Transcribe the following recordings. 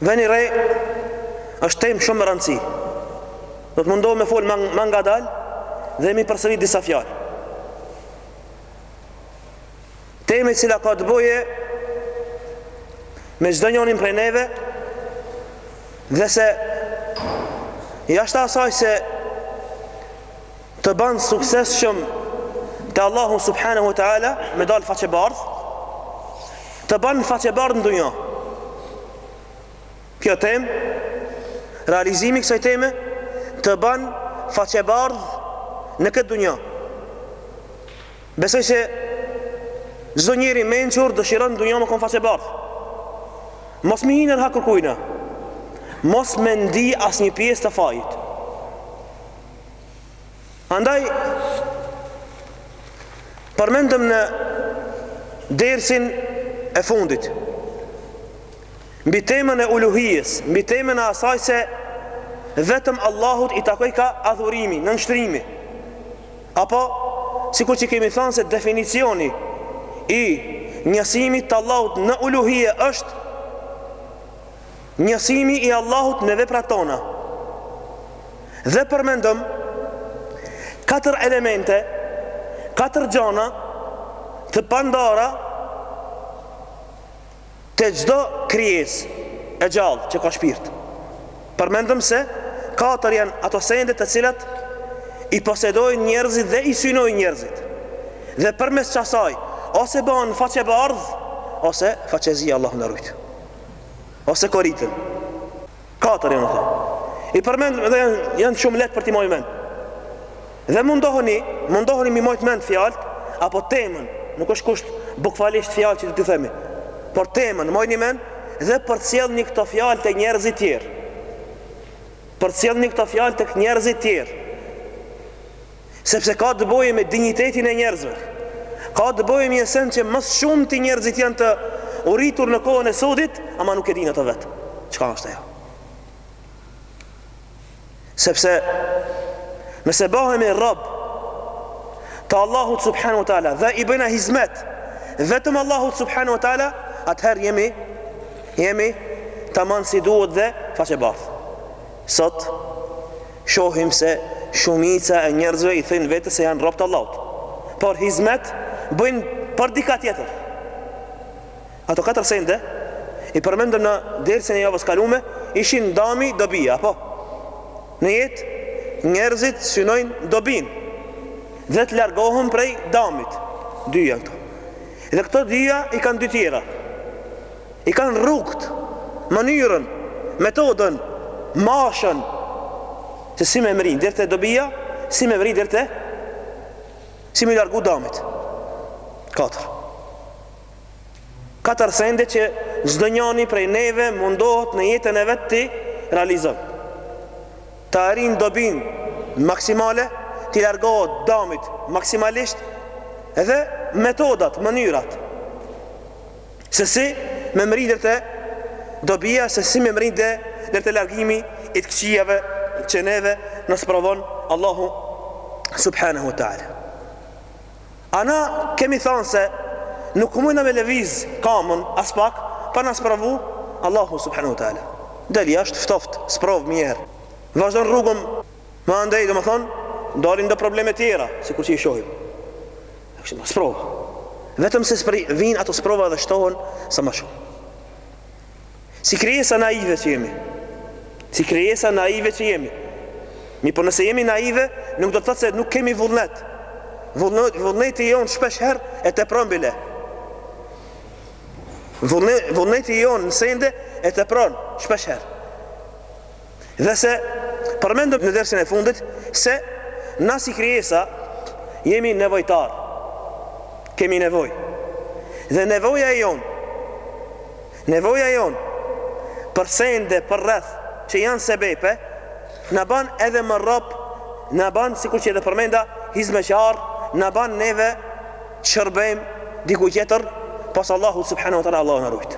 Veni re është temë shumë me rëndësi. Do të mundohem me fol ma ngadalë dhe mi përsërit disa fjalë. Temë e cila ka të bëjë me çdo njërin prej neve dhe se jashtë asaj se Të ban suksesshëm te Allahu subhanahu wa taala me dal faqe bardh. Të ban faqe bardh në dunjë. Kjo temë realizimi kësaj teme të ban faqe bardh në këtë dunjë. Besoj se çdo njeri i mençur dëshiron në dunjë me kon faqe bardh. Mos me i hi në hak kurkujna. Mos me ndi asnjë pjesë të fajit. Andaj përmendëm në dersin e fundit mbi temën e uluhijes, mbi temën e asaj se vetëm Allahut i takojka adhurimi, nënshtrimi. Apo, sikur që kemi thanë se definicioni i njësimit të Allahut në uluhije është Njësimi i Allahut me veprat tona. Dhe përmendëm katër elemente, katër gjana të pandara te çdo krijesë e gjallë që ka shpirt. Përmendëm se katër janë ato sende të cilat i posedojnë njerëzit dhe i synojnë njerëzit. Dhe përmes qasaj, ose bëhen faqe bardhë, ose faqezi Allahu na rujtë. ose koriten. Katër janë ato. I përmend dhe janë, janë shumë lehtë për t'i majt mend. Dhe mundohuni, mundohuni mi majt mend fjalët, apo temën, nuk është kusht bukvalisht fjalët që do t'i themi, por temën, mani mend, dhe përcjellni këto fjalë te njerëzit tjerë. Përcjellni këto fjalë te njerëzit tjerë. Sepse ka të bëjë me dinjitetin e njerëzve. Ka të bëjë me një send që më së shumti njerëzit janë të uritur në kohën e sodit, ama nuk e dinë ata vetë. Çka është ajo? Sepse nëse bëhemi rob të Allahut subhanahu wa taala dhe i bëjmë hizmet vetëm Allahut subhanahu wa taala, atëherë jemi jemi tamam si duhet dhe faqe bardhë. Sot shohim se shumica e njerëzve i thojnë vetes se janë rob të Allahut, por hizmet bëjnë për dika tjetër. Ato katër sende i përmendëm në dersin e javës kalume, ishin dami dobia, apo? Në jetë njerëzit synojnë dobin dhe të largohen prej damit. Dy janë këto. Dhe këto dyja i kanë dy tjera. I kanë rrugët, mënyrën, metodën, mashën, se si me mrri deri te dobija, si me mrri deri te si m'iu largu damit. Katër. Katër sende që çdo njani prej neve mundohet në jetën e vet t'i realizon. Ta arrin dobinë maksimale, t'i largohet damit maksimalisht dhe metodat, mënyrat. Se si me mrri deri te dobija se si me mrri de deri te largimi i të këqijave që neve na sprovon Allahu subhanahu ta'ala. E na kemi thonë se nuk mujna me lëviz kamën as pak pa na sprovu Allahu subhanahu ta'ala. Del jashtë ftoft, sprovë mjerë. Vazhdon rrugën Ma andej, domethënë, dalin edhe probleme tjera, sikur që i shohim. E kështu, sprova. Vetëm se vijnë ato sprova dhe shtohen sa ma shumë. Si krijesa naive që jemi. Si krijesa naive që jemi. Mirëpo nëse jemi naive, nuk do të thotë se nuk kemi vullnet. Vullneti jonë shpesh herë e tepron bile. Vullneti jonë në sende e tepron shpesh herë. Dhe se përmendëm në dersin e fundit se na si krijesa jemi nevojtarë. Kemi nevojë. Dhe nevoja jonë, nevoja jonë për sende, përreth që janë sebepe, na ban edhe më rob, na ban sikur që edhe përmenda hizmeqar, na ban neve të shërbejmë diku tjetër pas Allahu subhanahu wa taala Allahu na ruajt.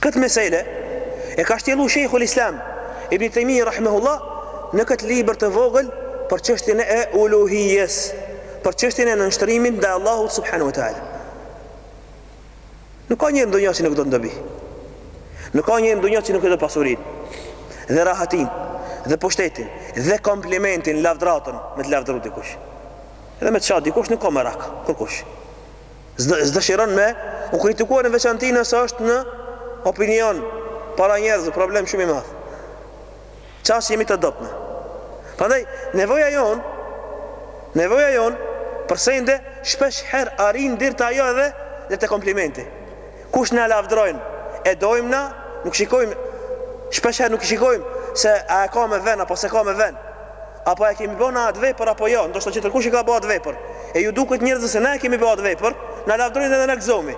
Këtë mesele e ka shtjellu Shejhul Islam Ibn Taymiyya rahimahullah në këtë libër të vogël për çështjen e uluhijes, për çështjen e nënshtrimit ndaj Allahut subhanahu wa taala. Nuk ka njeri në dynja që nuk don dobi. Nuk ka njeri në dynja që nuk e do pasurinë dhe rahatinë dhe pushtetin dhe komplimentin, lavdratën me të lavdru dikush. Edhe me të sha dikush nuk ka merak kërkush. s'dëshiron me u kritikue në veçanti nëse është në opinion para njerëzve, problem shumë i madh. Qaq jemi të dobët. Prandaj nevoja jonë, nevoja jonë për sende shpesh herë arrin deri te ajo edhe deri te komplimenti. Kush na lavdron, e dojmë na, nuk shikojmë shpesh herë nuk shikojmë se a e ka me vend apo s'e ka me vend. A e kemi bë na atë vepër apo jo? Ndoshta tjetërkush e ka bë atë vepër. E u duket njerëzve se na e kemi bë atë vepër, na lavdrojnë edhe na gëzohemi.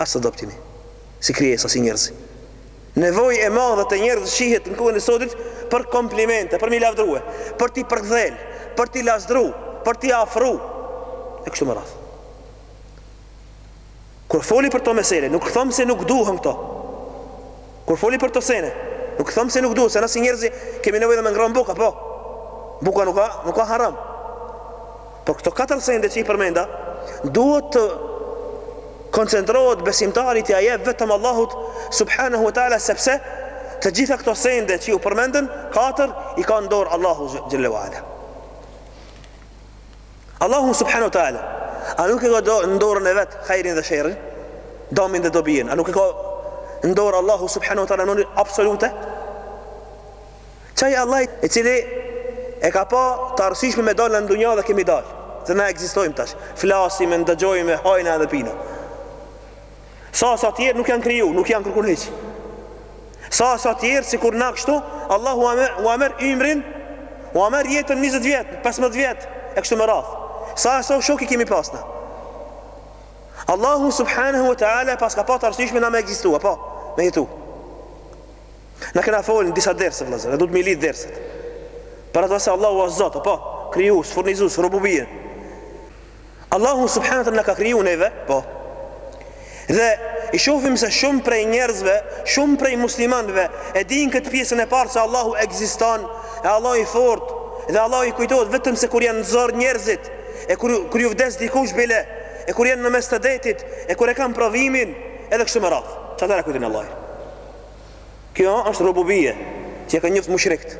Aq të dobët jemi, si krijesa, si njerëz. Nevojë e madhe te njerëzit shihet në kohën e sodit për komplimente, për m'i lavdërue, për t'i përkdhel, për t'i lazdru, për t'i afru. E kështu me radhë. Kur foli për këto mesele, nuk them se nuk duhen këto. Kur foli për këto sene, nuk them se nuk duhen, se na si njerëz kemi nevojë edhe me ngrënë buka, po. Buka nuk ka haram. Por këto katër sende që i përmenda, duhet të koncentrohet besimtari t'ia jep vetëm Allahut subhanahu wa taala sepse të gjitha këto sende që u përmendën katër i ka në dorë Allahu xhele ve ala. Allahu subhanahu wa taala a nuk e ka në dorën e vet hajrin dhe sherrin, damin dhe dobijen, a nuk e ka në dorë Allahu subhanahu wa taala në mënyrë absolute? Qaj Allah i cili e ka pa të arsyeshme me dalë në dunja dhe kemi dalë. Dhe na ekzistojmë tash. Flasim, ndëgjojmë, hajna dhe pina. Sa sa tjerë nuk janë kriju, nuk janë kërkun hiq Sa sa tjerë, sikur na kështu Allahu u a merr ymrin U a merr jetën 20 vjetë, 15 vjetë E kështu me radhë Sa sa shok i kemi pas na Allahu subhanahu wa ta'ala Pas ka pa të arsyshme na me egzistu Apo, me jetu Na kena fol në disa derse vëllazër, du t'mi lidh derset. Për atë se Allahu është Zot, apo krijues, furnizues, rububie. Allahu subhanahu wa taala na ka kriju neve, po. Dhe i shohim se shumë prej njerëzve, shumë prej muslimanëve e dinë këtë pjesën e parë se Allahu ekziston, e Allahu i fortë, dhe Allahu i kujtohet vetëm se kur janë në zor njerëzit, e kur kur ju vdes dikush bile, e kur janë në mes të detit, e kur e kam provimin, edhe kështu me radhë. Qatëhera kujton Allahun? Kjo është rububie, që e kanë njoft mushrikt.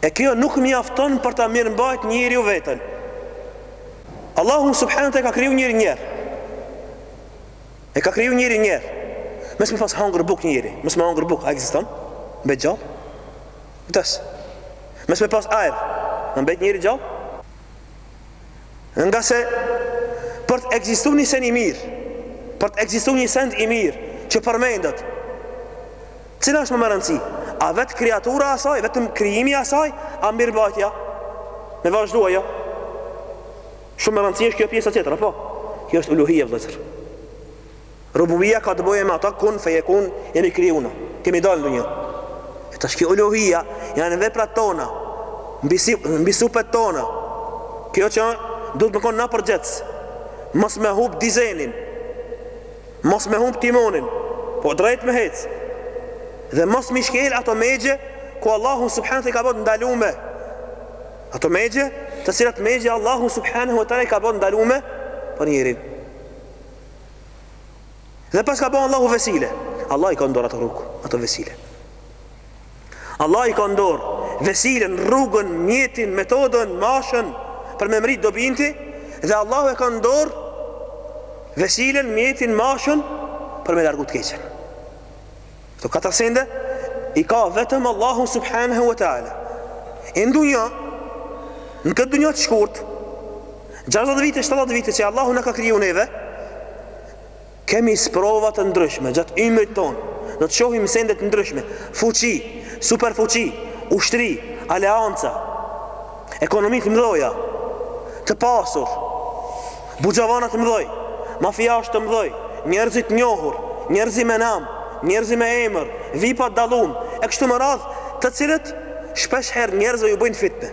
E kjo nuk mjafton për ta mirëmbajt njeriu veten. Allahu subhanahu teala e ka kriju njerin një herë. E ka kriju njerin një herë. Mes me pas hangër buk njeri, mes me hangër buk, a ekziston? Mbet gjallë? Vdes. Mes me pas ajr, a mbet njeri gjallë? Ngase për të ekzistu një sen i mirë, për të ekzistu një send i mirë, që përmendet, Cila është më me rëndësi? A vetë kreatura e asaj, vetëm krijimi i asaj, a mirëmbajtja? Me vazhdu ajo? Shumë me rëndësi është kjo pjesa tjetër, apo? Kjo është uluhia vëllazër. Rububia ka të bëjë me ata kun fejekun jemi krijuar. Kemi dalë në dunja. E tash kjo uluhia janë veprat tona, mbi si, mbi supet tona. Kjo që duhet me kon na përgjegjës. Mos me hub dizgjinin. Mos me humb timonin, po drejt me hec, dhe mos mi shkel ato megje ku Allahu subhanahu teala i ka bërë ndalume. Ato megje, të cilat megje Allahu subhanahu teala i ka bërë ndalume për njerin. Dhe pas ka bërë Allahu vesile. Allah i ka në dorë ato rrugë, ato vesile. Allah i ka në dorë vesilen, rrugën, mjetin, metodën, mashën për me mrit dobinti dhe Allahu e ka në dorë vesilen, mjetin, mashën për me largu të keqen. Këto katër sende i ka vetëm Allahu subhanahu wa taala. E në dunja në këtë dunja të shkurt 60 vite, 70 vite që Allahu na ka kriju neve, Kemi sprova të ndryshme gjatë ymrit tonë. Do të shohim sende të ndryshme, fuqi, superfuqi, ushtri, aleanca, ekonomi të mdhoja, të pasur, buxhovana të mdhoj, mafiash të mdhoj, njerëz të njohur, njerëz me nam, njerëz me emër, vipa të dallum, e kështu me radhë, të cilët shpesh herë njerëzve ju bëjnë fitnë.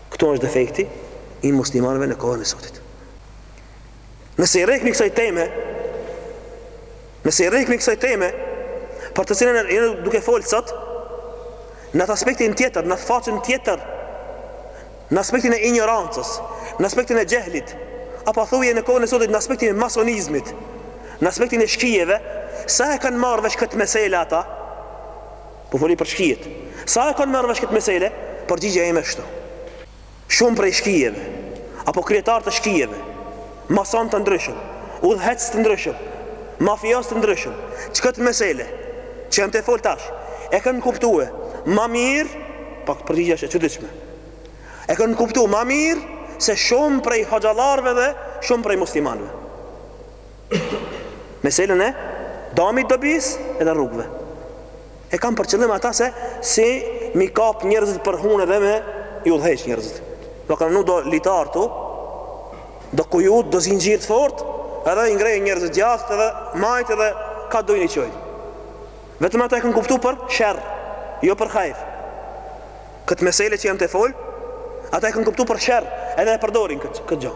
Këtu është defekti i muslimanëve në kohën e sotit. Nëse i rrekmi kësaj teme, nëse i rrekmi kësaj teme, për të cilën jam duke folë sot, në atë aspektin tjetër, në atë faqën tjetër, në aspektin e injorancës, në aspektin e xhehlit, apo thuje në kohën e sotit, në aspektin e masonizmit, në aspektin e shkijeve, sa e kanë marrë vesh këtë mesele ata, Po foli për shkijet. Sa e kanë marrë vesh këtë mesele? Përgjigja ime është kështu. Shumë prej shkijeve, apo kryetarë të shkijeve, masonë të ndryshëm, udhëheqs të ndryshëm, mafiozë të ndryshëm, që këtë mesele, që jam tu folë tash, e kanë kuptue ma mirë, pak përgjigja është e çuditshme, e kanë kuptu ma mirë se shumë prej hoxhallarëve dhe shumë prej muslimanëve. meselën e damit dobisë edhe rrugëve e kam për qëllim ata se si mi kap njerëzit për hunde dhe me i udhëheq njerëzit do kanë nuk do litar tu do kujt do zinxhirë të fort edhe i ngreh njerëzit djatht edhe majt edhe ka dojnë i çojnë vetëm ata e kanë kuptu për sherr jo për hajr këtë mesele që jam tu fol ata e kanë kuptu për sherr edhe e përdorin këtë, këtë gja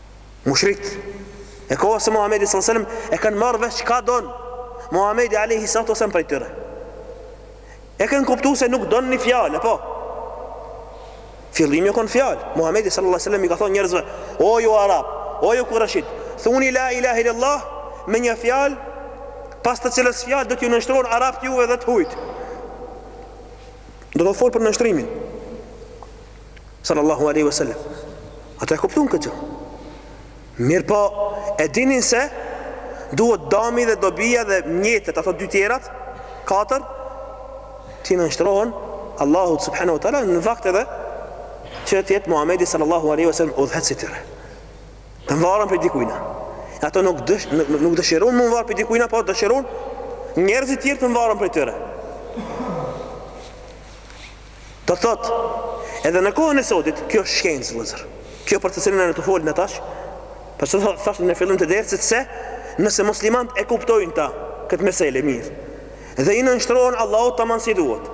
Mushrikët e kohës së Muhamedit sallallahu alaihi wasallam e kanë marrë vesh çka don Muhamedi alaihi salatu wasallam prej tyre. E kanë kuptu se nuk don një fjalë, po fillimi u kon fjalë. Muhamedi sallallahu alaihi wasallam i ka thonë njerëzve, "O ju arab, o ju kurejshit, thuni la ilaha illallah me një fjalë, pas të cilës fjalë do t'ju nënshtrohen arabët juve dhe të hujt." Do të fol për nënshtrimin. sallallahu alaihi wasallam. Ata e kuptuan këtë. Mirëpo, e dinin se duhet dami dhe dobija dhe mjetet, ato dy tjerat, katër, t'i nënshtrohen Allahut subhanahu wa ta'ala në vakt edhe që të jetë Muhamedi sallallahu alaihi wasallam udhëheqësi i tyre. Të mvaren prej dikujna. Ato nuk dësh, nuk, nuk dëshiron me u mvarë prej dikujna, po dëshiron njerëzit e tjerë të mvaren prej tyre. Do thotë, edhe në kohën e sodit, kjo është shkencë, vëllezër. Kjo për të cilën jemi tu folë ne tash, po e thashë në fillim të dersit se, nëse muslimant e kuptojnë ta, këtë mesele mirë, dhe i nënshtrohen Allahut taman si duhet,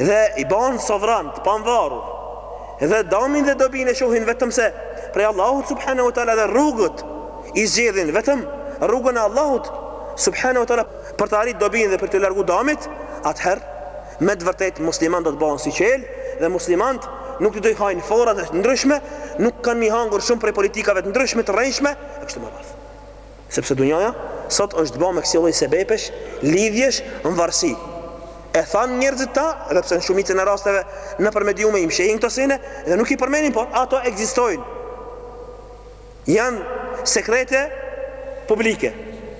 dhe bahen sovranë, të pamvarur, dhe damin dhe dobinë e shohin vetëm se prej Allahut subhanahu wa taala dhe rrugët i zgjedhin vetëm rrugën e Allahut subhanahu wa taala për ta arrit dobinë dhe për t'u largu damit atëherë Me të vërtetë muslimant do të bahen si çelik dhe muslimant nuk do t'i hajnë forat e ndryshme, nuk kanë mi hangur shumë prej politikave të ndryshme të rrenjshme, e kështu me radhë. Sepse dunjaja sot është bërë me kësi lloj sebepesh, lidhjesh, mvarësi. E thanë njerëzit ta, edhe pse në shumicën e rasteve nëpër mediume i mshehin këto sene dhe nuk i përmenin, por ato ekzistojnë. Janë sekrete publike.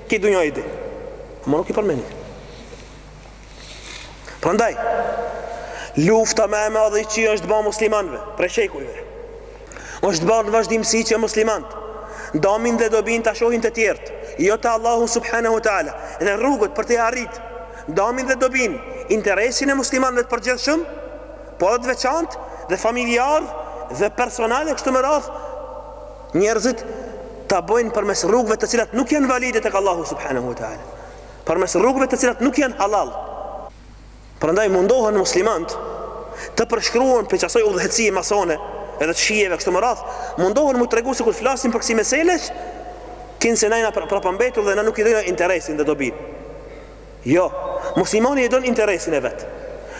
Krejt dunjaja i di. Ama nuk i përmenin. Prandaj, lufta më e madhe që u është ba muslimanve, prej shekujve, është ba në vazhdimësi që muslimant, damin dhe dobinë ta shohin te tjerët, jo te Allahu subhanahu ta'ala, dhe rrugët për t'i arrit, damin dhe dobinë, interesin e muslimanve të përgjithshëm, po edhe të veçantë, dhe familjar, dhe personal e kështu me radhë, njerëzit ta bojnë përmes rrugëve të cilat nuk janë valide tek Allahu subhanahu ta'ala. përmes rrugëve të cilat nuk janë halal. Prandaj mundohen muslimant të përshkruan prej qasoj udhëheqësie masone edhe të shijave e kështu me radhë, mundohen mu tregu se kur flasim për kësi meselesh, kinse na jena pra, prapambetur dhe na nuk e dojna interesin dhe dobinë. Jo, muslimani e don interesin e vet.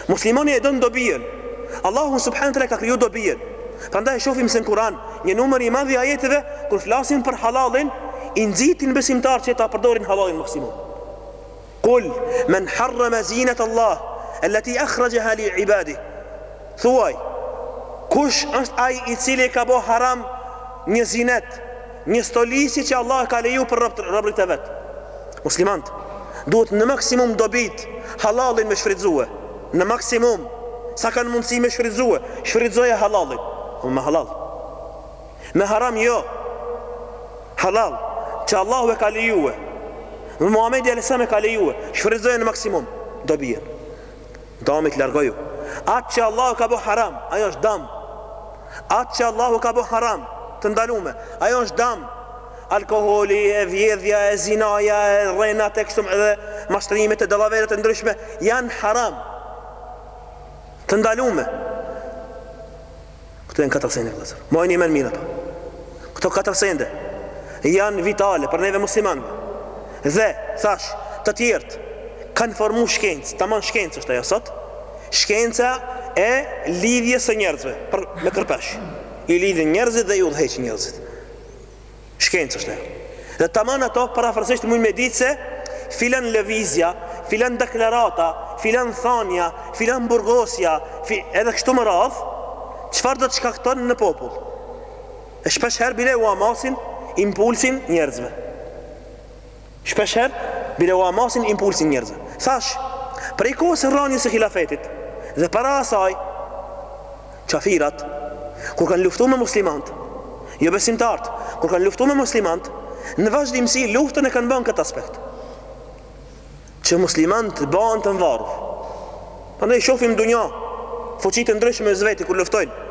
Muslimani e don dobijen. Allahu subhanehu teala e ka kriju dobijen. Prandaj e shohim se në Kur'an, një numër i madh i ajeteve kur flasin për halallin, i nxitin besimtarët që ta përdorin halallin maksimum. Kul men harrama zinat Allah allati akhrajaha li ibadi. Thuaj, kush është ai i cili e ka bo haram një zinet, Një stolisi që Allah e ka leju për robrit e vet. Muslimant duhet në maksimum dobitë, halalin me shfrytëzue. Në maksimum sa kanë mundësi me shfrytëzue, shfrytëzoje halalin, por me halal. Me haram jo. Halal që Allahu e ka lejue. Dhe Muhamedi alayhis salam e ka lejue. Shfrytëzoje në maksimum dobien. Damit largoju Atë që Allahu ka bo haram Ajo është dam Atë që Allahu ka bo haram Të ndalume Ajo është dam Alkoholi, e vjedhja, e zinaja, e rrenat, e kështu edhe Mashtrimet e dallaveret e ndryshme Janë haram Të ndalume Këto janë katër sende vëllazër. Mani n'men mirë ato. Këto katër sende janë vitale për neve muslimanëve. Dhe thash, të tjerët kanë formu shkencë, taman shkencë është ajo sot. Shkenca e lidhjes së njerëzve për me këpresh. I lidhin njerëzit dhe i udhëheqin njerëzit. Shkencë është ajo. Dhe taman ato parafërsisht mujnë me ditë se filan lëvizja, filan deklarata, filan thanja, filan burgosja, fi, edhe kështu me radhë, çfarë do të shkakton në popull. E shpesh herë bile ua masin impulsin njerëzve. Shpeshherë, bile ua masin impulsin njerëzve. Thash, prej kohës së rënies së Hilafetit, dhe para asaj, qafirat, kur kanë luftu me muslimantë, jobesimtarët, kur kanë luftu me muslimantë, në vazhdimësi luftën e kanë ba n'këtë aspekt. Që muslimantë t'bahen të mvarur. Prandaj shofim n'dynja, fuqit e ndryshme mes veti kur luftojnë,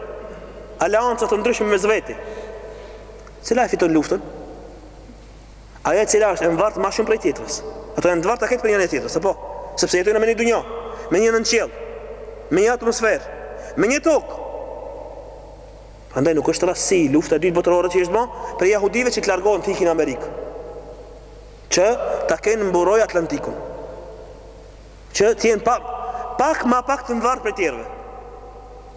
aleanca të ndryshme mes veti. Cila e fiton luftën? Ajo e cila është e mvartë ma shumë prej tjetrës. Ato janë të varta krejt prej njëra tjetrës, apo? Sepse jetojnë me një dynja, me një nënqiell, me një atmosferë, me një tokë. Prandaj nuk është rastësi lufta e dytë botërore që është bo prej jehudive që të largohen të ikin në Amerikë. Që ta kenë mburojë Atlantikun. që të jenë pak pak ma pak të mvarë prej tjerëve.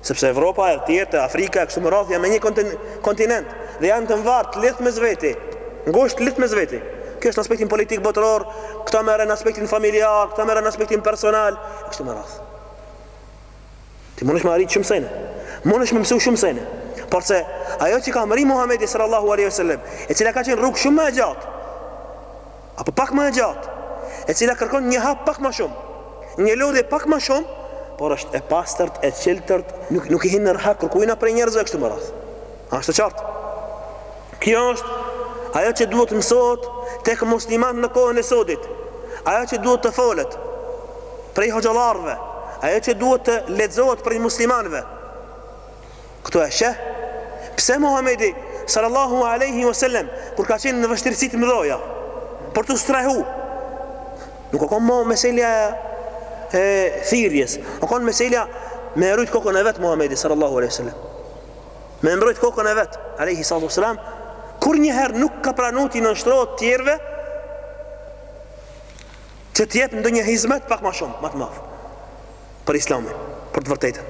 Sepse Evropa e tjerët, Afrika e kështu me radhë janë me një kontinent dhe janë të mvarë të lidhë mes veti, ngusht të lidhë mes veti. Kjo është në aspektin politik botëror, këta merre në aspektin familjar, këta merre në aspektin personal, e kështu me radhë. Ti mundesh me mrri shumë sene, mundesh me mësu shumë sene, porse ajo që ka mrri Muhammedi sallallahu aleyhi sallam, e cila ka qenë rrugë shumë ma e gjatë, apo pak ma e gjatë, e cila kërkon një hap pak ma shumë, një lodhje pak ma shumë, por është e pastërt, e çiltërt, nuk nuk i hin në hak kërkujna prej njerëzve kështu me radhë. Është e qartë. Kjo është ajo që duhet të mësohet tek muslimanët në kohën e sodit. Ajo që duhet të folet prej hoxhallarëve, ajo që duhet të lexohet prej muslimanëve. Këtu e sheh pse Muhamedi sallallahu alaihi wasallam kur ka qenë në vështirësi të mëdha për t'u strehu nuk o kon mo meselja e thirrjes, o kon meselja me rujt kokën e vet Muhamedi sallallahu alaihi wasallam. Me mbrojt kokën e vet alaihi salatu wasallam kurrnjëherë nuk ka pranuar t'i nënshtrohet të tjerëve që të jep ndonjë hizmet pak më shumë, më të madh për Islamin, për të vërtetën.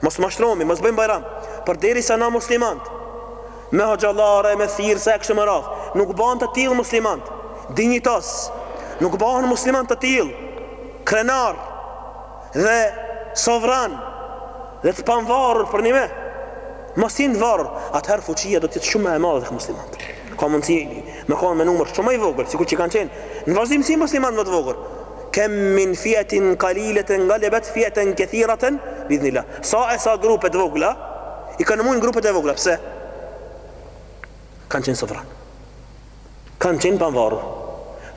Mos mashtrohemi, mos bëjmë bajram, përderisa na muslimantë, me hoxhallarë, me thirrës e kështu me radhë, nuk bëhen të tillë muslimantë, dinjitoz, nuk bëhen muslimantë të tillë, krenar dhe sovran dhe të pavarur përnime, mos jenë të varur, atëherë fuqia do të jetë shumë më e madhe tek muslimanët. Ka mundësi me konë me numër shumë ma i vogël, sikur që kanë qenë në vazhdimësi musliman më të vogël. Kem min fietin kaliletin galebet fieten kethiraten, bi idhnilah. Sa e sa grupe të vogla, i kanë mujnë grupet e vogla, pse? Kanë qenë sovran. Kanë qenë të panvarur.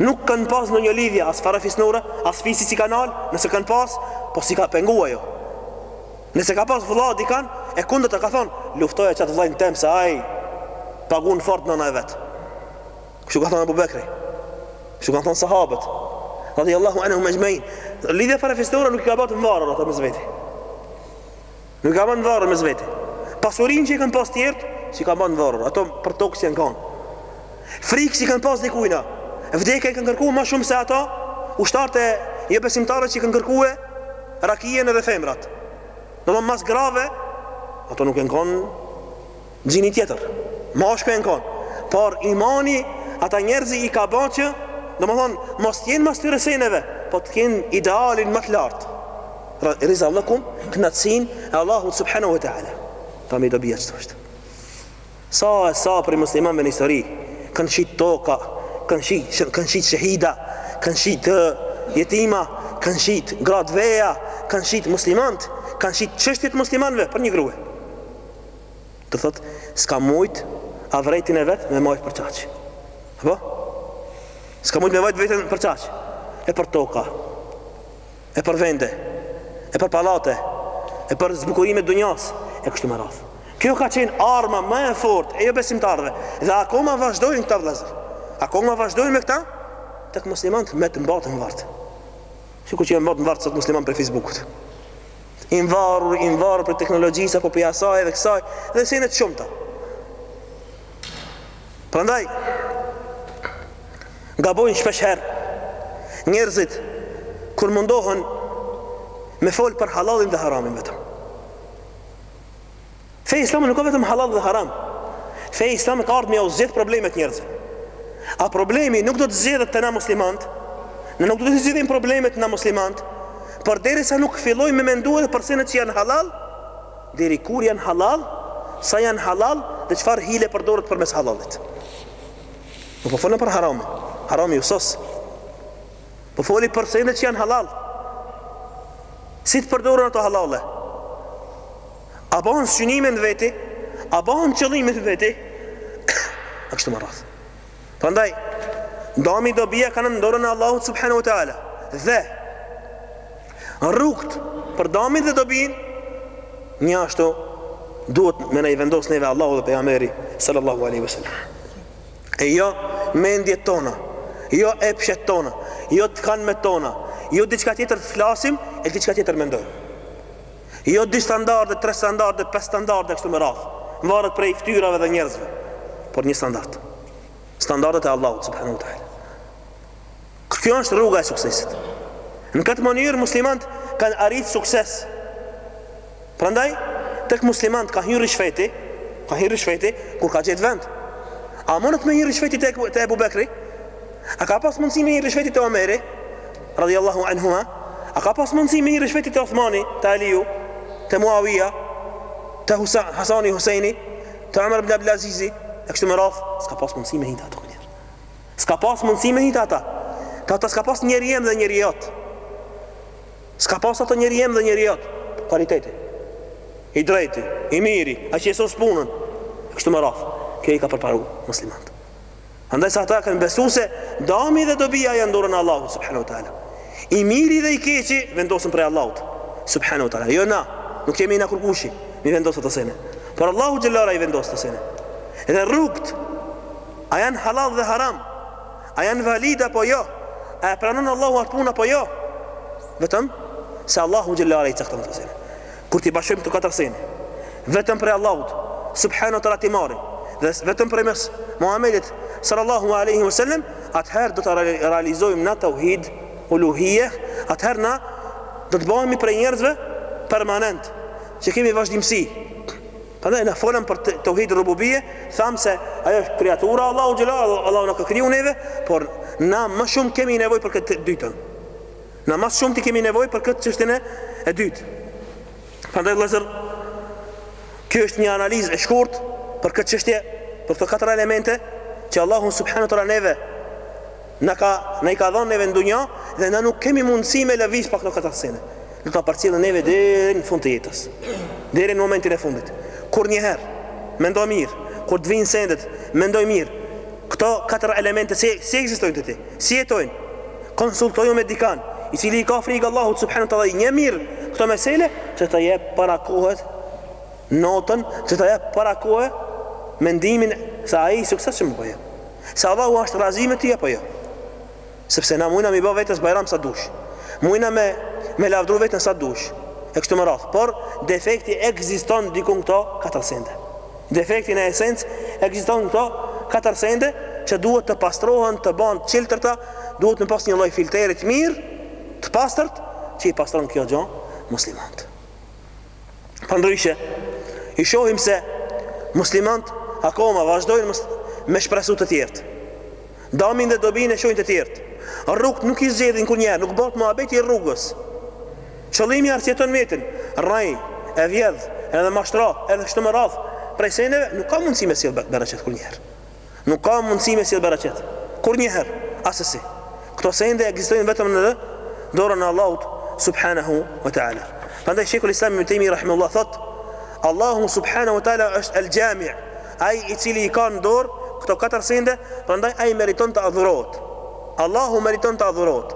Nuk kanë pas ndonjë lidhje, as farefisnore, as fisi s'i ka nal, nëse kanë pas, po s'i ka pengu ajo. Nëse ka pas vëlla dikan e kundërta ka thon luftoja qat vëllain tem se ai pagun fort nëna e vet. Kështu ka thon Abu Bekri. Kështu kanë thon sahabët. Radiallahu anhum exhmain. Lidhja farefisnore nuk i ka ba t'nvarur ata mes veti. Nuk i ka ba t'nvarur mes veti. Pasurin që i kanë pas tjertë, s'i ka ba t'nvarur. Ato për tokë s'janë kanë. Frikë s'i kanë pas dikujna. Vdekjen e kanë kërkuar më shumë se ata, ushtarët e jobesimtarëve që kanë kërkuar rakien edhe femrat. Domthon mas grave, ato nuk janë kanë gjini tjetër. Meshkuj janë kanë. Por imani ata njerëz i ka bërë që domthon mos jenë mas tyre seneve, po të kenë idealin më të lartë. Rizallëkun, kënaqësinë e Allahut subhanahu wa ta'ala. Tamam dobia qëtu është. Sa e sa prej muslimanëve në histori kanë shitë toka, kanë shitë, kanë shitë shahida, kanë shitë jetima, kanë shitë gra të veja, kanë shitë muslimanët, kanë shitë çështjet muslimanëve për një grue. Do thotë, s'ka mujt avretin e vet me majtë për qaq. Apo? S'ka mujt me majt vetën për qaq. E për toka. e për vende, e për palate, e për zbukurime të dunjas, e kështu me radhë. Kjo ka qenë arma më e fortë e jo besimtarëve dhe akoma vazhdojnë këta vëllezër. Akoma vazhdojnë me këta tek muslimanët me të mbajtë nvartë. Sikur që janë mbetë nvartë sot muslimanët prej Facebookut. I varur, i varur prej teknologjisë apo prej asaj dhe kësaj dhe sene të shumta. Prandaj gabojnë shpesh herë njerëzit kur mundohen me fol për halalin dhe haramin vetëm. Feja islame nuk ka vetëm halal dhe haram. Feja islame ka ardh me jau zgjidh problemet njerëzve. A problemi nuk do të zgjidhet te na muslimant? Na nuk do t'i zgjidhim problemet na muslimant, por derisa nuk fillojmë me mendu për sene që janë halal, Deri kur janë hallall, sa janë hallall dhe çfarë hile përdoret përmes hallallit. Nuk po fol për haramin. Harami u sos. Po foli për senet që janë hallall. Si të përdoren ato hallalle? A bahen synim në veti? A bahen qëllim në veti? E kështu me radhë. Prandaj, dami, dobia janë në dorën e Allahut subhanahu wa taala. Dhe rrugt për damin dhe dobin njashtu duhet me na i vendos neve Allahu dhe pejgamberi sallallahu alaihi wasallam. E jo mendjet tona, jo epshet tona, jo të kanme tona, jo diçka tjetër flasim e diçka tjetër mendojmë. Jo dy standarde, tre standarde, pesë standarde kështu me radhë. Varet prej fytyrave dhe njerëzve, por një standard. Standardet e Allahut subhanahu wa taala. Kjo është rruga e suksesit. Në këtë mënyrë muslimanët kanë arritur sukses. Prandaj tek muslimanët ka hy ryshfeti, ka hy ryshfeti kur ka gjetë vend. A munet me hy ryshfeti te Abu Bekri? A ka pas mundësi me hy ryshfeti te Omeri? Radhiyallahu anhuma, A ka pas mundësi me hi ryshfeti te Uthmani, te Aliu, te Muawija, te Husa, Hasani, Huseini, te Umar ibn Abdul Azizi, e kështu me radhë, s'ka pas mundësi me hi te ato njerëz. S'ka pas mundësi me hi te ata. Te ata s'ka pas njeri jem dhe njeri jot. S'ka pas aty njeri jem dhe njeri jot. Kualiteti. I drejti, i miri, ai që e sos punën. E kështu me radhë, kjo i ka përparu muslimant. Andaj se ata kanë besu se dami dhe dobia janë n'dorën e Allahut subhanahu wa ta'ala. I miri dhe i keqi vendosën prej Allahut subhanahu wa ta'ala. Jo na, nuk jemi na kurkushi, m'i vendos ato sene. Por Allahu xhele ala i vendos ato sene. Edhe rrugt, a janë halal dhe haram, a janë valid apo jo, a e pranon Allahu atë punë apo jo. Vetëm, se Allahu xhele ala i cakton ato sene. Kur t'i bashkojmë këto katër sene, vetëm prej Allahut, subhanahu teala t'i marrim, dhe vetëm përmes Muhammedit, sallallahu aleyhi wasallam, atëherë do ta realizojmë na teuhid uluhije, atëherë na do të bahemi prej njerëzve permanent, që kemi vazhdimësi. Prandaj, na folëm për teuhid rububije, thamë se ajo është kreatura, Allahu xhele ala na ka kriju neve, por na ma shumë kemi nevojë për këtë dytën. Na ma s'shumti kemi nevojë për këtë çështjen e dytë. Prandaj vëllazër, kjo është një analizë e shkurt për këtë çështje, për këto katër elemente që Allahu subhanahu wa taala neve na ka na i ka dhënë neve në dunja dhe na nuk kemi mundësi me lëviz pa këto katër sene. Do t'na përcjellin neve deri në fund të jetës. Deri në momentin e fundit. Kurrnjëherë mendo mirë, kur të vinë sendet, mendo mirë. Këto katër elemente si si ekzistojnë te ti? Si jetojnë? Konsultoju me dikan, i cili i ka frikë Allahut subhanahu wa taala i njeh mirë këto mesele, që të jep para kohe notën, që të jep para kohë mendimin se a je i suksesshëm apo jo. Se a Allahu asht razi me ti apo jo. Sepse na mujna m'i bo vetes bajram sa dush. Mujna me me lavdru vetën sa dush. E kështu me radhë. Por defekti ekziston diku n'këto katër sende. Defekti në esencë ekziston këto katër sende që duhet të pastrohen të bahen të qiltërta, duhet me pas një lloj filteri të mirë, të pastërt që i pastron kjo gjo muslimanët. Përndryshe, i shohim se muslimanët akoma vazhdojnë me shpresu te tjerët. Damin dhe dobinë e shohin te tjerët. Rrugët nuk i zgjedhin kurrnjëherë, nuk bohet muhabeti i rrugës. Qëllimi e arsyeton mjetin, rrej, e vjedh, edhe mashtro, edhe kështu me radhë, prej seneve, nuk ka mundësi me sjellë bereqet kurrnjëherë. Nuk ka mundësi me sjellë bereqet. Kurrnjëherë, asesi. Këto sende ekzistojnë vetëm në dorën e Allahut subhanahu wa taala. Prandaj Shejhul Islam Ibn Tejmije rahimahullah thot, Allahu subhanahu wa taala është el xhami ai i cili i ka në dorë këto katër sende, prandaj ai meriton të adhurohet. Allahu meriton të adhurohet.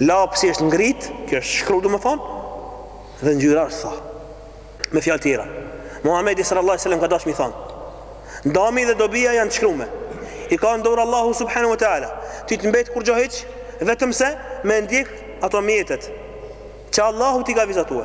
Lapsi është ngrit, kjo është shkru domethënë, dhe ngjyra asht tha. Me fjalë tjera, Muhamedi sallallahu alejhi ve sellem ka dasht m'i thonë, Dami dhe dobia janë të shkrume. I ka në dorë Allahu subhanahu wa taala. Ty s'të mbet kurrgjo hiç, vetëm se me ndjek ato mjetet që Allahu t'i ka vizatue.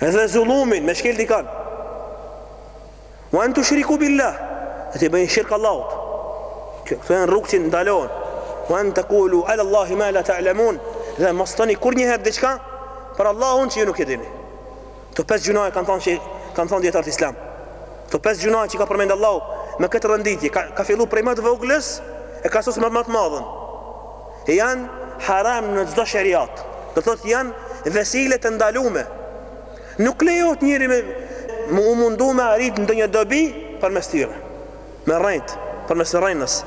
Edhe zullumin me shkel dikan. Wa an tushriku billah. Dhe t'i bëjnë shirk Allahut. Këto janë rrugë që ndalohen. Wa an taqulu ala Allahi ma la ta'lamun. Dhe mos thoni kurrnjëherë diçka për Allahun që ju nuk e dini. Këto pesë gjynahe kanë thënë që kanë thënë dijetarët islam. Këto pesë gjynahe që ka përmend Allahu me këtë renditje ka, ka fillu prej më të voglës e ka sos me më të madhen. Janë haram në çdo sheriat, do të thotë janë vesile të ndalume. Nuk lejohet njeri me u mundu me arrit ndonjë dobi përmes tyre. Me rrejt, përmes rrenës,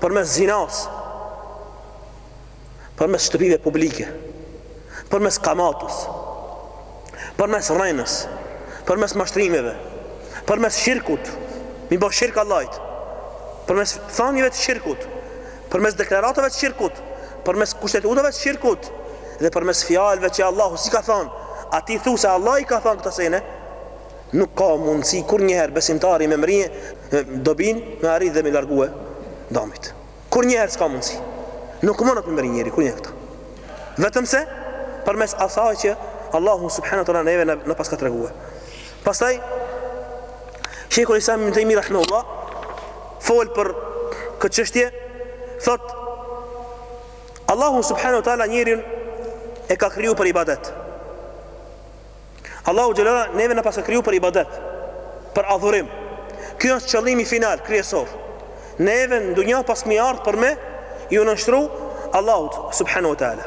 përmes zinas, përmes shtëpive publike, përmes kamatës, përmes rrenës, përmes mashtrimeve, përmes shirkut, m'i ba shirk Allahit, përmes thanieve të shirkut, Përmes deklaratave të shirkut, përmes kushtetutave të shirkut, dhe përmes fjalëve që Allahu s'i ka than, e ti thu se Allah i ka thënë këto sene? Nuk ka mundësi kurrnjëherë besimtari me mrri dobin me arrit dhe me largue damit. Kurrnjëherë s'ka mundësi. Nuk munet me mrri njeri, kurrnjëherë këta. Vetëmse përmes asaj që Allahu subhanahu wa taala neve na pas ka tregue. Pastaj Sheikhul Islam Ibn Taymi rahimahullah fol për këtë çështje, thot Allahu subhanahu wa taala njerin e ka kriju për ibadet. Allahu xhelle ala neve na pas ka kriju për ibadet, për adhurim. Ky është qëllimi final, kryesor. Ne në dunja pas kemi ardhë për me ju nënshtru Allahut subhanahu wa taala.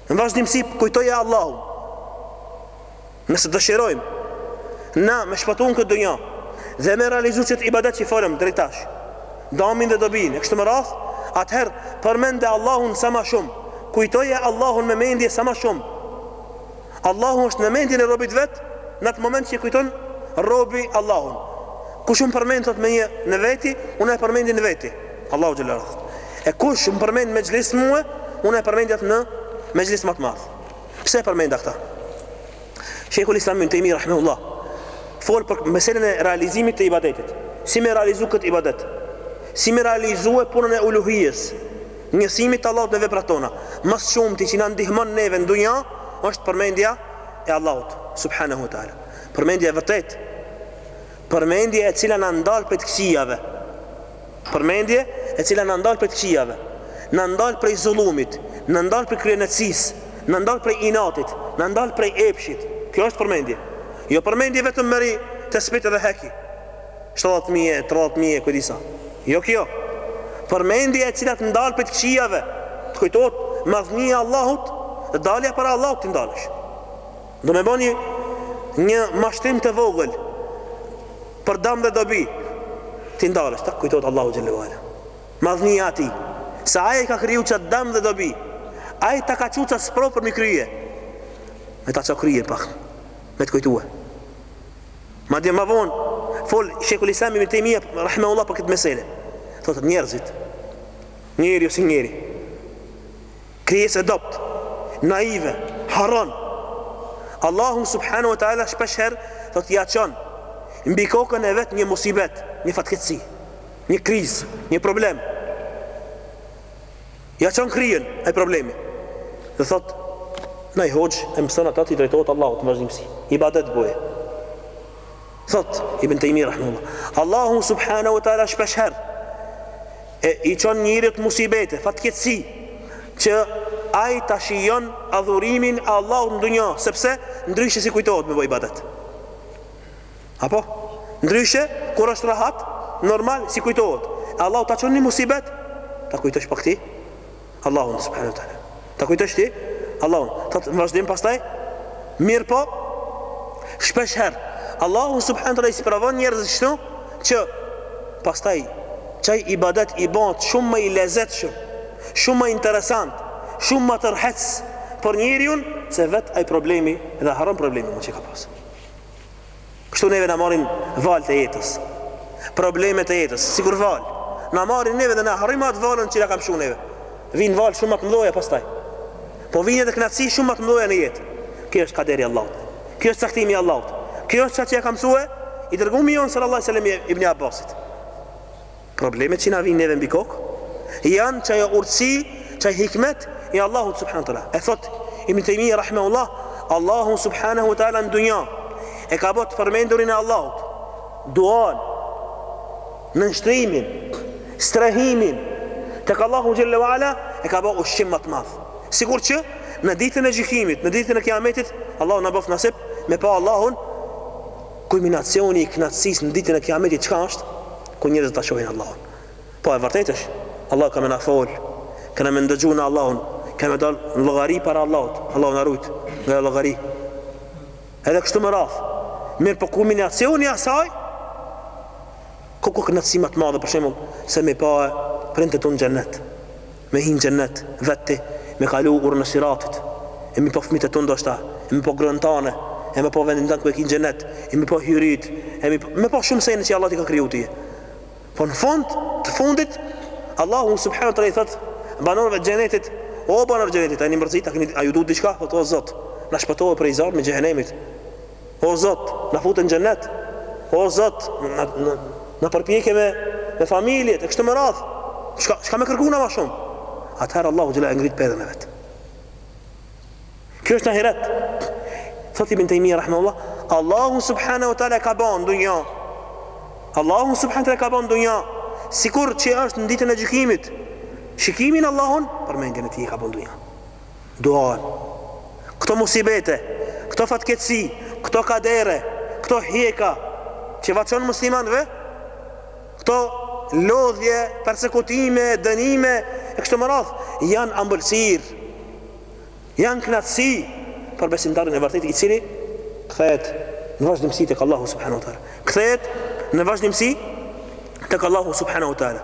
Në vazhdimësi kujtoje Allahun. Nëse dëshirojmë na me shpëtu në këtë dunja dhe me realizu qet ibadet që folëm deri tash, damin dhe dobin, e kështu me radh, atëherë përmende Allahun sa më shumë. Kujtoje Allahun me mendje sa më shumë. Allahu është në mendjen e robit vet në atë moment që kujton robi Allahun. Kush më përmend thot me një në veti, unë e përmendi në veti. Allahu xhelle ala. E kush më përmend në mexhlis mua, unë e përmend atë në mexhlis ma të madh. Pse e përmenda këta? Sheikhul Islam ibn Taymi rahimahullah fol për meselën e realizimit të ibadetit. Si me realizu këtë ibadet? Si me realizue punën e uluhijes? Njësimit të Allahut në veprat tona. Ma s'shumti që na ndihmon neve në dunja, është përmendja e Allahut subhanahu wa taala. Përmendja e vërtetë Përmendje e cila na ndal prej të këqijave. Përmendje e cila na ndal prej të këqijave. Na ndal prej zullumit, na ndal prej kryeneçësisë, na ndal prej inatit, na ndal prej epshit. Kjo është përmendje. Jo përmendje vetëm merri tespihët edhe hiqi. Shtatëdhjetë mijë, tridhjetë mijë, ku di sa. Jo kjo. Përmendje e cila të ndal prej të këqijave. Të kujtohet madhnia e Allahut, dalja para Allahut të ndalesh. Do me bo ni një mashtrim të vogël për dam dhe dobi. Ti ndalesh, të kujtohet Allahu xhelle ve ala. Madhnia e tij, se ai e ka kriju qat dam dhe dobi. Ai ta ka çu qat sprovë përmi krye. Me ta ça kryen pak. Me të kujtue. Madje ma vonë, fol Sheikhul Islam ibn Taymija, rahimahullah për këtë mesele. Thotë njerëzit, njeriu si njeri, Krijesë e dobët, naive, harron. Allahu subhanahu wa taala shpesh herë thotë ia çon mbi kokën e vet një musibet, një fatkeqësi, një krizë, një problem. Ia çan kryen ai problemi. Dhe thotë Hoxhë e mëson ata t'i drejtohet Allahut në vazhdimësi Ibadet boje Thotë Ibn Tejmija rahimahullah, Allahu subhanahu wa taala shpeshherë e i çon njeriut musibete, fatkeqësi, që ai ta shijon adhurimin e Allahut në dunja, sepse ndryshe s'i kujtohet me bo ibadet. Apo ndryshe kur është rahat, normal s'i kujtohet. Allahu ta çon një musibet, ta kujtosh pak ti. Allahun subhanahu wa taala. Ta kujtosh ti? Allahun. Ta vazhdim pastaj. Mirëpo shpeshherë Allahu subhanahu wa taala i sprovon njerëzit kështu që pastaj qaj ibadet i bahet shumë ma i lezetshëm, shumë ma interesant, shumë ma tërheqës për njeriun se vet ai problemi dhe harron problemin që ka pasur. Kështu neve na marrin valët e jetës, problemet e jetës, sikur valë. Na marrin neve dhe na harrojmë atë valën që na ka mshu neve. Vijnë valë shumë më të mdhaja pastaj. Po vijnë edhe knaqësi shumë më të mdhaja në jetë. Kjo është kaderi i Allahut. Kjo është caktimi i Allahut. Kjo është që ia ka mësue i dërgumi jonë salallahu alejhi ve selem Ibn Abbasit. Problemet që na vijnë neve mbi kokë janë qajo urtësi, qaj hikmet i Allahut subhanahu teala. E thot Ibn Taymiyyah rahimahullah, Allahu subhanahu teala në dunja e ka bo të përmendurit e Allahut, duanë, nënshtrimin, strehimin tek Allahu xhelle wala e ka bo ushqim ma të madh. Sikur që në ditën e gjykimit, në ditën e kiametit, Allahu na boftë nasip me pa Allahun kulminacioni i kënaqësisë në ditën e kiametit çka është? Kur njerëzit ta shohin Allahun. Po e vërtetë është, Allahu ka me na fol, kena me ndëgju na Allahun, kena me dal në llogari para Allahut, Allahu na rujt nga ajo llogari. Edhe kështu me radhë. Mirëpo kulminacioni i asaj, ku ka kënaqësi ma të madhe për shembull se me pa prindët tu në xhennet. Me hi në xhennet vet ti me kalu urën e siratit e me i pa fmitë tu ndoshta e me pa gruen tane e me pa vendin tënd ku e ki n'xhennet e me i pa hyritë e me i me pa shumë sene që Allahu t'i ka kriju ty po në fund të fundit Allahu subhanahu teala i thot banorëve të xhennetit o banorë të xhennetit a jeni mërzit a, keni, a ju duhet diçka thot o zot na shpëtove prej zjarmit të xhehenemit O zot na fute në xhennet o zot na na na përpoqe me me familjet e kështu me radh çka çka me kërku na ma shumë atëherë Allahu xhelle e ngrit perden e vet Kjo është në ahiret Thot Ibn Tejmija rahimahullah Allahu subhanahu wa ta'ala ka ban dunja Allahu subhanahu wa ta'ala ka ban dunja Sikur që është në ditën e gjykimit Shikimi n'Allahun Përmendjen e tij e ka ba n'dunja Duan. Këto musibete, këto fatkeqësi, këto kadere, këto hjeka që jav çon muslimanëve, këto lodhje, persekutime, dënime e kështu me radhë, janë ambëlsirë, janë kënaqësi për besimtarin e vërtetë i cili kthehet në vazhdimësi tek Allahu subhanahu wa taala. Kthehet në vazhdimësi tek Allahu subhanahu wa taala.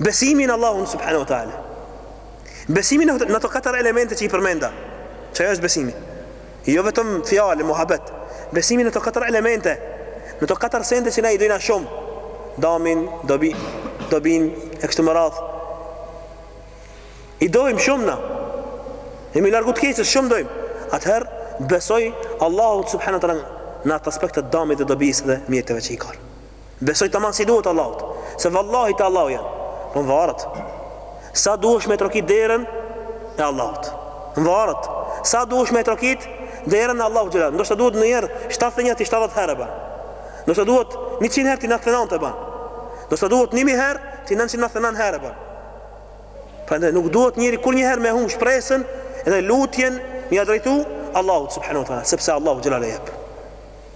Besimi në Allahun subhanahu wa taala. Besimi në ato katër elemente që i përmenda, çfarë është besimi. Jo vetëm fjalë muhabet. Besimi në ato katër elemente, në ato katër sende që na i dojna shumë. Damin, dobi, dobin, e kështu me radhë. I dojmë shumë na. Me iu largu të keqës shumë dojmë. Atëherë besoj Allahut subhanahu wa taala në atë aspekt të damit dhe dobisë dhe mjeteve që i ka. Besoj taman si duhet Allahut, se vallahi te Allahu janë. Po varet. Sa duhesh me trokit derën e Allahut. Varet. Sa duhesh me trokit derën e Allahut xhelal. Ndoshta duhet njeri 71 ti 70 herë ban. Ndoshta duhet 100 herë ti 99 ban. Ndoshta duhet 1000 herë ti 999 herë ban. Prandaj nuk duhet njeri kurnjëherë me humb shpresën dhe lutjen me ia drejtu Allahut subhanahu wa taala, sepse Allahu xhelal e jep.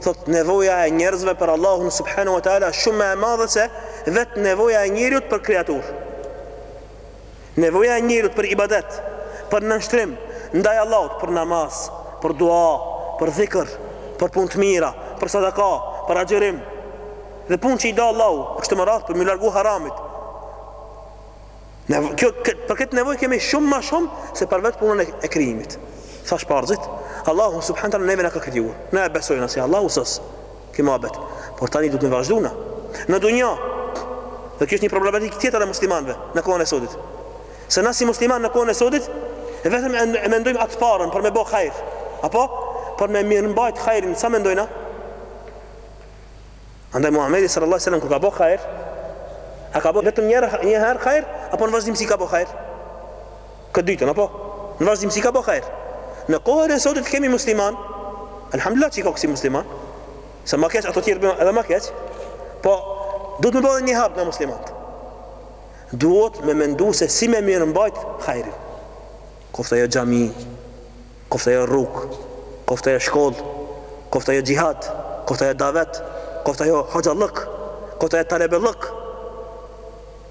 Thot nevoja e njerëzve për Allahun subhanahu wa taala është shumë më e madhe se vetë nevoja e njeriut për kreaturë. Nevoja e njeriut për ibadet, për nënshtrim ndaj Allahut, për namaz, për dua, për dhikr, për punë të mira, për sadaka, për agjërim dhe punë që i da Allahu, kështu me radh për me ju largu haramit. Kjo, për këtë nevojë kemi shumë ma shumë se për vetë punën e krijimit. Tha shpesh, Allahu subhanahu taala neve na ka kriju. Na e besojna se Allahu s'osht ky muhabet. Por tani duhet me vazhdu na. Në dunja, dhe kjo është një problematik tjetër e muslimanve në kohën e sotit. Se na si musliman në kohën e sotit, vetëm e mendojmë atë parën për me bo hajr. Apo, për me mirëmbajt hajrin, sa mendojna? Andaj Muhamedi sallallahu alaihi wasallam kur ka bë hajër, a ka bë vetëm një herë hajër apo në vazhdimsi ka bë hajër? Këtë dytën apo në vazhdimsi ka bë hajër? Në kohën e sotit kemi musliman, alhamdulillah që ka kësi musliman, se ma keq ata të tjerë edhe ma keq, po duhet me bë edhe një hap nga muslimant. Duhet me mendu se si me mirëmbajt hajërin. Koftë ajo xhami, Koftë ajo rrugë, koftë ajo shkollë, koftë ajo xhihad, koftë ajo davet, koftë ajo hoxhallëk, koftë ajo talebellëk,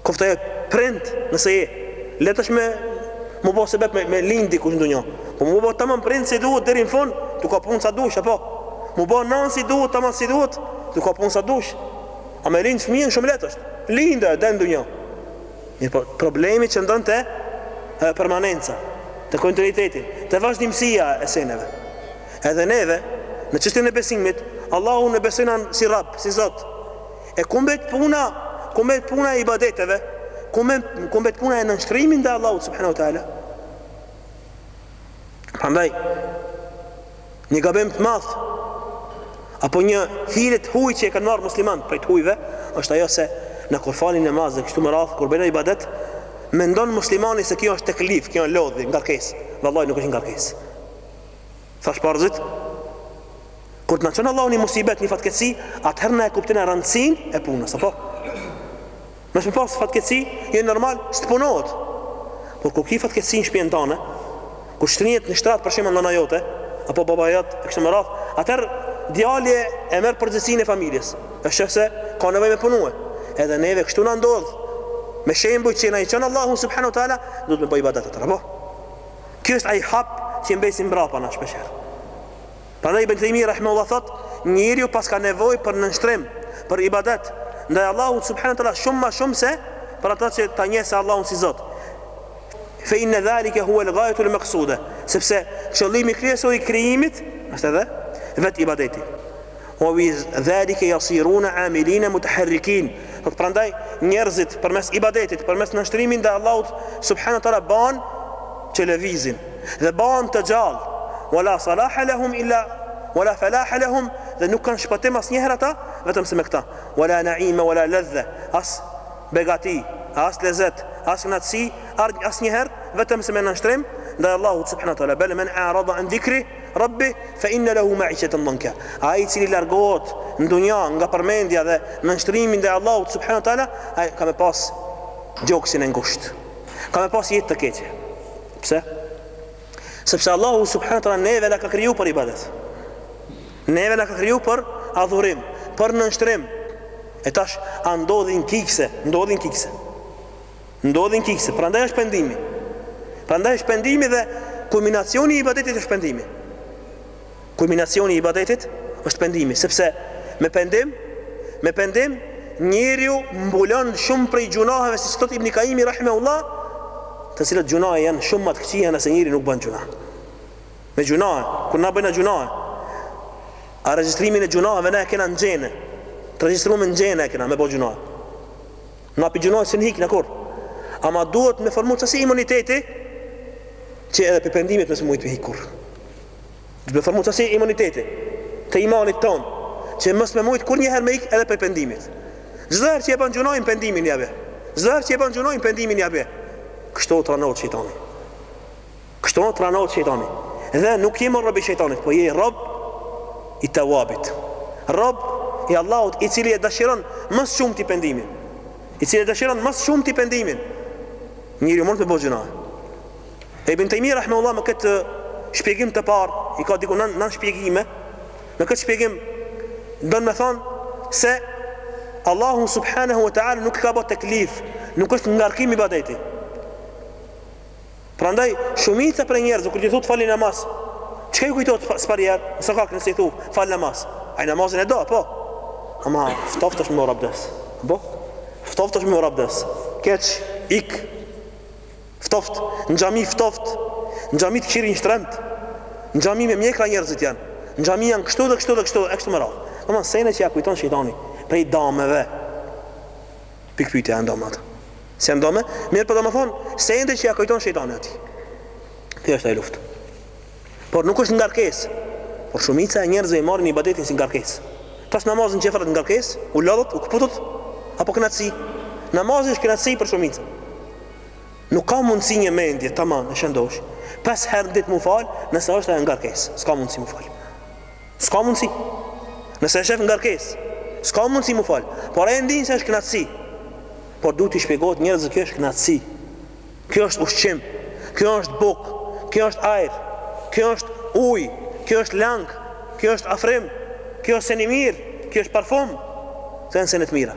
koftë ajo prind, nëse je, lehtë është mu bo sebep me, me lind dikush në dunjo, po mu bo taman prind si duhet deri në fund, aty ka punë sa dush, apo, mu bo nanë si duhet, taman si duhet, aty ka punë sa dush, a me lind fëmijën shumë lehtë është, lindë, edhe n'dunjo, Mirëpo, problemi qëndron te permanenca, te kontinuiteti, te vazhdimësia e seneve. Edhe ne, në çështjen e besimit, Allahun ne besojna si Rabb, si Zot. E ku mbet puna, ku mbet puna e ibadeteve, ku mbet, ku mbet puna e nënshtrimit ndaj Allahut subhanahu wa taala? Prandaj, Një gabim të madh apo një hile të huaj që e kanë marrë muslimanët prej të huajve është ajo se na kur falim namaz dhe kështu me radhë kur bëjmë ibadet mendon muslimani se kjo është teklif, kjo është lodhje, ngarkesë. Vallahi nuk është ngarkesë. Thash parzit, kur të na çon Allahu një musibet, një fatkeqësi, atëherë na e kuptojmë rëndësinë e punës, apo? Me s'me pas fatkeqësi, je normal, s'të punohet. Por kur ki fatkeqësi në shtëpinë tënde, kur shtrihet në shtrat për shembull nëna jote apo baba jot, e kështu me radh, atëherë djali e merr përgjegjësinë e familjes. E shef se ka nevojë me punue. Edhe neve kështu na ndodh me shembuj që na i çon Allahu subhanahu wa taala, duhet me bo ibadete, apo? Ky është ai hap që mbesim mbrapa na shpeshherë. Prandaj Ibn Tejmije rahimehullah thotë, Njeriu paska nevojë për nënshtrim, për ibadet, ndaj Allahut subhanahu wa taala shumë më shumë se për atë që ta njohë Allahun si Zot. Fe inna zalika huwa al-ghayatu al-maqsuda, sepse qëllimi kryesor i krijimit është edhe vetë ibadeti. Wa bi zalika yasiruna amilina mutaharrikin. Thotë prandaj njerëzit përmes ibadetit, përmes nënshtrimit ndaj Allahut subhanahu wa taala ban të lëvizin dhe bahen të gjallë, wa la salahe lehum illa wa la felahe lehum dhe nuk kanë shpëtim asnjëherë ata vetëm se me këta, wa la naime wa la ledhe as begati e as lezet as kënaqësi asnjëherë vetëm se me nënshtrim ndaj Allahut subhanahu wa taala, bel men a'rada an dhikri rabbihi fa inna lehu ma'isheten dhanka, ai i cili largohet në dunja nga përmendja dhe nënshtrimi ndaj Allahut subhanahu wa taala, ai ka me pas gjoksin e ngushtë. ka me pas jetë të keqe. Pse? Sepse Allahu subhanahu wa taala neve na ka kriju për ibadet. Neve na ka kriju për adhurim, për nënshtrim. E tash a ndodhin kikse, ndodhin kikse. Ndodhin kikse, prandaj është pendimi. Prandaj është pendimi dhe kulminacioni i ibadetit është pendimi. Kulminacioni i ibadetit është pendimi, sepse me pendim, me pendim njeriu mbulon shumë prej gjunaheve, siç thotë Ibn Kaimi rahimehullah, të cilat gjunahe janë shumë më të këqija nëse njeriu nuk bën gjunah. Me gjunahe, kur na bëjmë gjunahe, a regjistrimin e gjunaheve ne e kena në gjene. Të regjistruam në gjene e kena me bë gjunahe. Na pi gjunahe s'ikim kurrë. Ama duhet me formu qasi imuniteti që edhe prej pendimit mos me mujtë me hikur. Duhet formu qësi imuniteti të imanit tonë, që mos me mujtë kur njëherë me ikë edhe prej pendimit. Zdoherë që e bën gjunojnë pendimin një ban. Çdo herë që e ban gjynahin pendimin e ban. Kështu të ranohet shejtani. Kështu tranohet shejtani. Dhe nuk je rob i shejtanit, po je rob i Tevabit. Rob i Allahut i cili e dëshiron më së shumti pendimin. I cili e dëshiron më së shumti pendimin. Njeri mund të bëjë gjynahe. Ibn Taymija rahimehullah me këtë shpjegim të parë, i ka diku nan shpjegime, me këtë shpjegim don me thon se Allahu subhanahu wa taala nuk ka ba teklif, nuk është ngarkim ibadeti. Prandaj shumica prej njerëzve kur t'i thu falë namaz, çka ju kujtohet s'pari? Sa ka kënaqësi thu, fal namaz. Ai namazin e do, po. Ama ftoft osht me marr abdes. Po. Ftoft osht me marr abdes. Keq ik Ftoft n'xhami ftoft n'xhami të kqyrin shtremt n'xhami me mjekra njerëzit janë n'xhami janë kështu dhe kështu dhe kështu e kështu më radhë domethënë sene që ja kujton shejtani prej dameve pikëpyetje a janë dame ato s'janë dame mirëpo domethënë sene që ja kujton shejtani atij kjo është luftë por nuk është ngarkesë por shumica e njerëzve i marrin ibadetin si ngarkesë pas namazit çfarë ngarkese u lodhët, u këputët apo kënaqësi namazi është kënaqësi për shumica Nuk ka mundësi një mendje tamam e shëndoshë, pesë herë në ditë mu fal, nëse është ajo ngarkesë, s'ka mundësi mu fal. S'ka mundësi. Nëse e shef ngarkesë, s'ka mundësi mu fal. Por ai e ndin se është kënaqësi. Por duhet t'i shpjegohet njerëzve kjo është kënaqësi. Kjo është ushqim. Kjo është bukë. Kjo është ajër. Kjo është ujë. Kjo është lang. Kjo është afrim. Kjo është sen i mirë. Kjo është parfum. Janë sene të mira.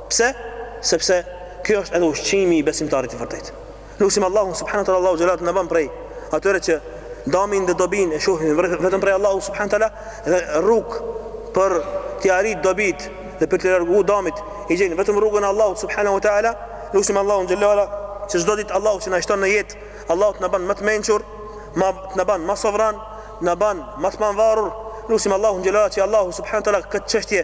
Pse? Sepse kjo është edhe ushqimi i besimtarit të vërtetë. Lusim Allahun subhanahu teala Allahu xhelalu të na ban prej atyre që damin dhe dobinë e shohin vetëm prej Allahu subhanahu teala dhe rrugë për t'i arrit dobitë dhe për t'i largu damet i gjejnë vetëm rrugën e Allahut subhanahu teala. Lusim Allahun xhelalu ala që çdo ditë Allahu që na shton në jetë, Allahu të na ban ma të mençur, të na ban ma sovran, të na ban ma të pavarur. Lusim Allahun xhelalu që Allahu subhanahu teala këtë çështje